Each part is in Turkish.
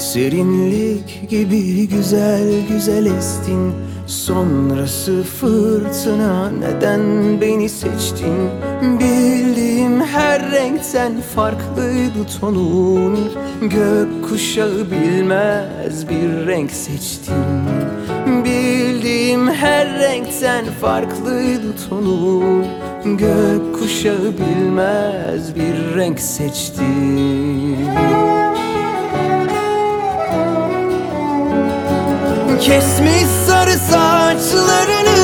Serinlik gibi güzel güzel estin. Sonrası fırtına neden beni seçtin? Bildiğim her renkten farklıydı tonun. Gök kuşağı bilmez bir renk seçtin. Bildiğim her renkten farklıydı tonun. Gök kuşağı bilmez bir renk seçtin Kesmiş sarı saçlarını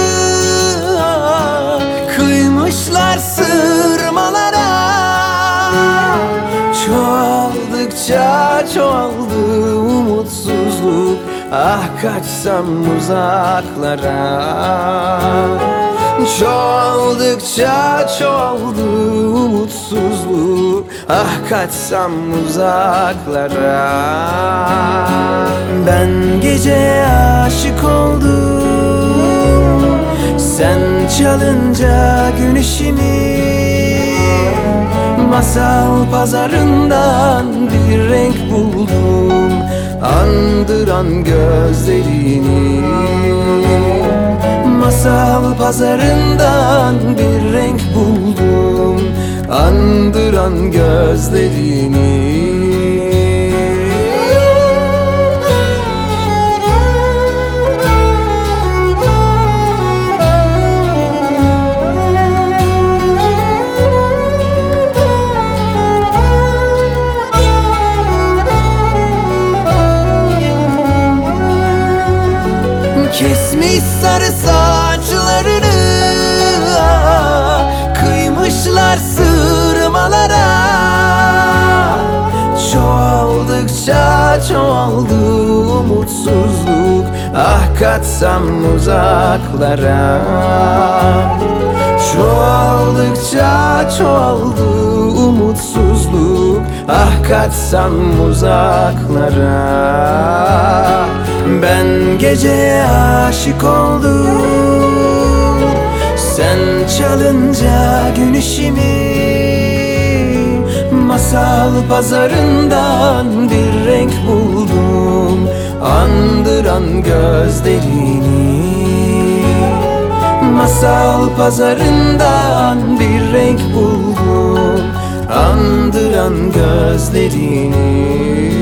Kıymışlar sırmalara. Çoğaldıkça çoğaldı umutsuzluk Ah kaçsam uzaklara. Çoğaldıkça çoğaldı umutsuzluk Ah kaçsam uzaklara. Ben gece aşık oldum. Sen çalınca güneşimi Masal pazarından bir renk buldum. Andıran gözlerini Masal pazarından bir renk buldum Andıran gözlerini. Kesmiş sarı saçlarını Çoğaldıkça çoğaldı umutsuzluk. Ah kaçsam uzaklara. Çoğaldıkça çoğaldı umutsuzluk. Ah kaçsam uzaklara. Ben gece aşık oldum. Sen çalınca güneşimi Masal pazarından bir renk buldum. Andıran gözlerini. Masal pazarından bir renk buldum. Andıran gözlerini